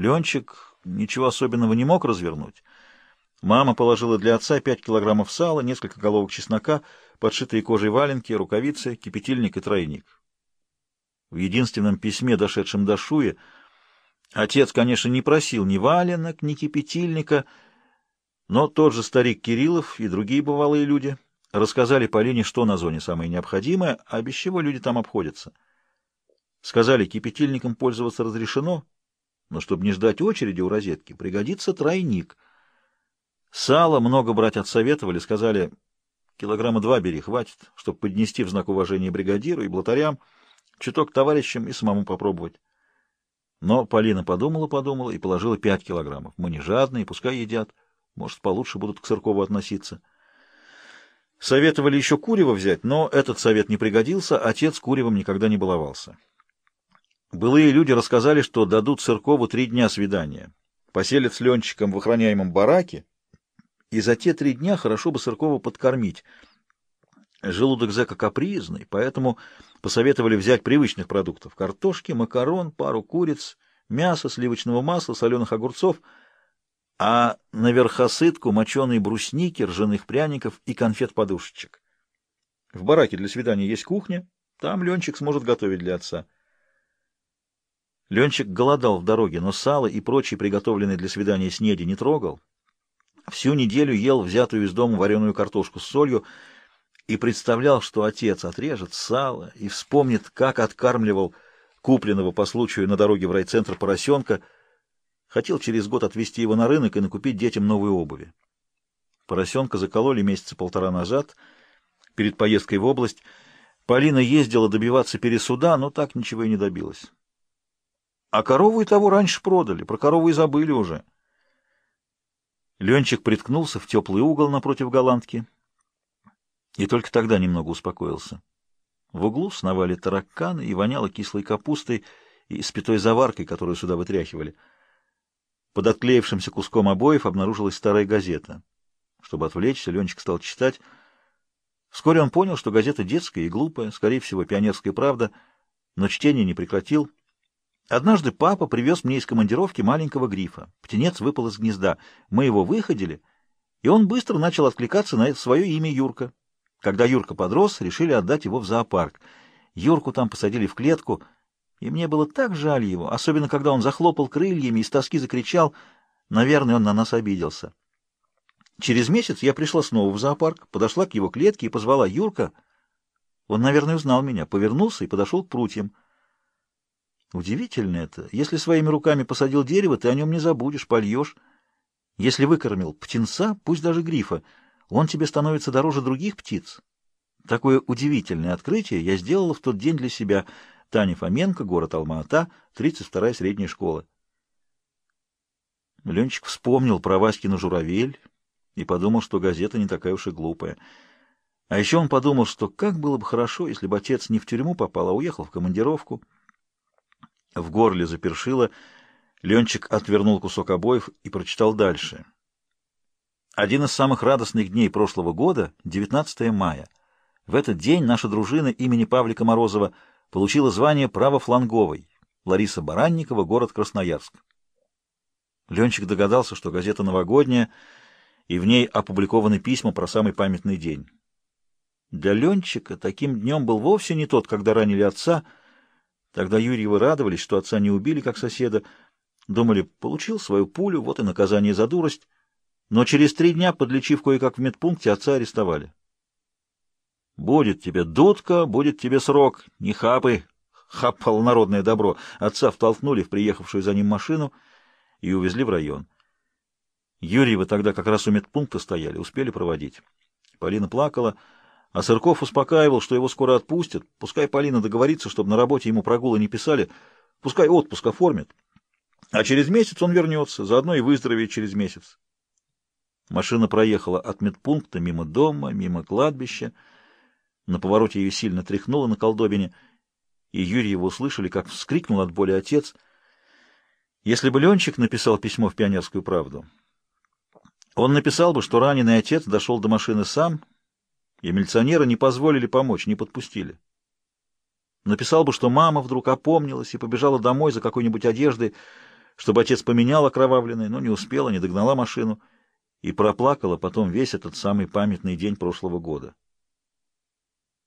Ленчик ничего особенного не мог развернуть. Мама положила для отца пять килограммов сала, несколько головок чеснока, подшитые кожей валенки, рукавицы, кипятильник и тройник. В единственном письме, дошедшем до Шуи, отец, конечно, не просил ни валенок, ни кипятильника, но тот же старик Кириллов и другие бывалые люди рассказали Полине, что на зоне самое необходимое, а без чего люди там обходятся. Сказали, кипятильником пользоваться разрешено, но чтобы не ждать очереди у розетки, пригодится тройник — Сало много брать отсоветовали, сказали, килограмма два бери, хватит, чтобы поднести в знак уважения бригадиру и блатарям, чуток товарищам и самому попробовать. Но Полина подумала-подумала и положила пять килограммов. Мы не жадные, пускай едят. Может, получше будут к Сыркову относиться. Советовали еще курево взять, но этот совет не пригодился, отец куревом никогда не баловался. Былые люди рассказали, что дадут Сыркову три дня свидания. Поселят с Ленчиком в охраняемом бараке, и за те три дня хорошо бы Сыркова подкормить. Желудок зэка капризный, поэтому посоветовали взять привычных продуктов — картошки, макарон, пару куриц, мясо, сливочного масла, соленых огурцов, а на верхосытку моченые брусники, ржаных пряников и конфет-подушечек. В бараке для свидания есть кухня, там Ленчик сможет готовить для отца. Ленчик голодал в дороге, но сало и прочие приготовленные для свидания снеди не трогал. Всю неделю ел взятую из дома вареную картошку с солью и представлял, что отец отрежет сало и вспомнит, как откармливал купленного по случаю на дороге в райцентр поросенка. Хотел через год отвезти его на рынок и накупить детям новые обуви. Поросенка закололи месяца полтора назад, перед поездкой в область. Полина ездила добиваться пересуда, но так ничего и не добилась. А корову и того раньше продали, про корову и забыли уже. Ленчик приткнулся в теплый угол напротив голландки и только тогда немного успокоился. В углу сновали тараканы и воняло кислой капустой и спитой заваркой, которую сюда вытряхивали. Под отклеившимся куском обоев обнаружилась старая газета. Чтобы отвлечься, Ленчик стал читать. Вскоре он понял, что газета детская и глупая, скорее всего, пионерская правда, но чтение не прекратил. Однажды папа привез мне из командировки маленького грифа. Птенец выпал из гнезда. Мы его выходили, и он быстро начал откликаться на свое имя Юрка. Когда Юрка подрос, решили отдать его в зоопарк. Юрку там посадили в клетку, и мне было так жаль его, особенно когда он захлопал крыльями и с тоски закричал. Наверное, он на нас обиделся. Через месяц я пришла снова в зоопарк, подошла к его клетке и позвала Юрка. Он, наверное, узнал меня, повернулся и подошел к прутьям. Удивительно это. Если своими руками посадил дерево, ты о нем не забудешь, польешь. Если выкормил птенца, пусть даже грифа, он тебе становится дороже других птиц. Такое удивительное открытие я сделала в тот день для себя. Таня Фоменко, город Алма-Ата, 32-я средняя школа. Ленчик вспомнил про Васькину журавель и подумал, что газета не такая уж и глупая. А еще он подумал, что как было бы хорошо, если бы отец не в тюрьму попал, а уехал в командировку. В горле запершило. Ленчик отвернул кусок обоев и прочитал дальше. Один из самых радостных дней прошлого года — 19 мая. В этот день наша дружина имени Павлика Морозова получила звание правофланговой. Лариса Баранникова, город Красноярск. Ленчик догадался, что газета новогодняя, и в ней опубликованы письма про самый памятный день. Для Ленчика таким днем был вовсе не тот, когда ранили отца — Тогда Юрьевы радовались, что отца не убили, как соседа. Думали, получил свою пулю, вот и наказание за дурость. Но через три дня, подлечив кое-как в медпункте, отца арестовали. «Будет тебе дудка, будет тебе срок, не хапы!» — хапал народное добро. Отца втолкнули в приехавшую за ним машину и увезли в район. Юрьевы тогда как раз у медпункта стояли, успели проводить. Полина плакала, — а Сырков успокаивал, что его скоро отпустят. Пускай Полина договорится, чтобы на работе ему прогулы не писали. Пускай отпуск оформит. А через месяц он вернется, заодно и выздоровеет через месяц. Машина проехала от медпункта мимо дома, мимо кладбища. На повороте ее сильно тряхнуло на колдобине, и Юрьева услышали, как вскрикнул от боли отец. Если бы Ленчик написал письмо в «Пионерскую правду», он написал бы, что раненый отец дошел до машины сам и милиционеры не позволили помочь, не подпустили. Написал бы, что мама вдруг опомнилась и побежала домой за какой-нибудь одеждой, чтобы отец поменял окровавленный, но не успела, не догнала машину и проплакала потом весь этот самый памятный день прошлого года.